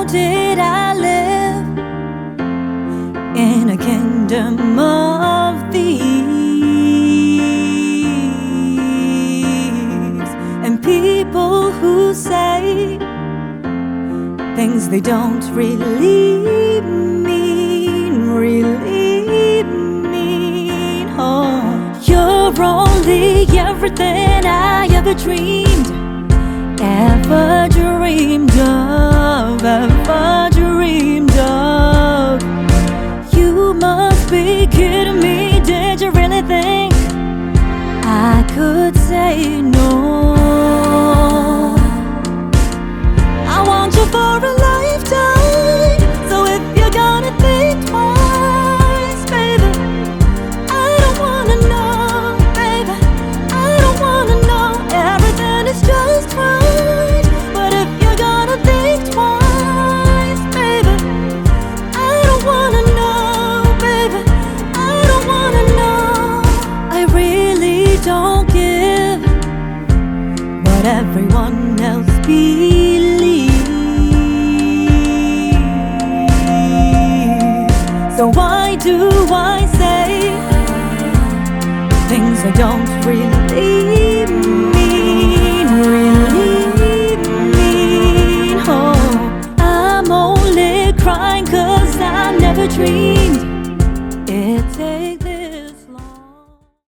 How did I live in a kingdom of thieves and people who say things they don't really mean? Really mean. Oh, you're only everything I ever dreamed ever dreamed of. Be kidding me. Did you really think I could say no? Don't give what everyone else believes. So why do I say things I don't really mean? Really mean? Oh, I'm only crying 'cause I never dreamed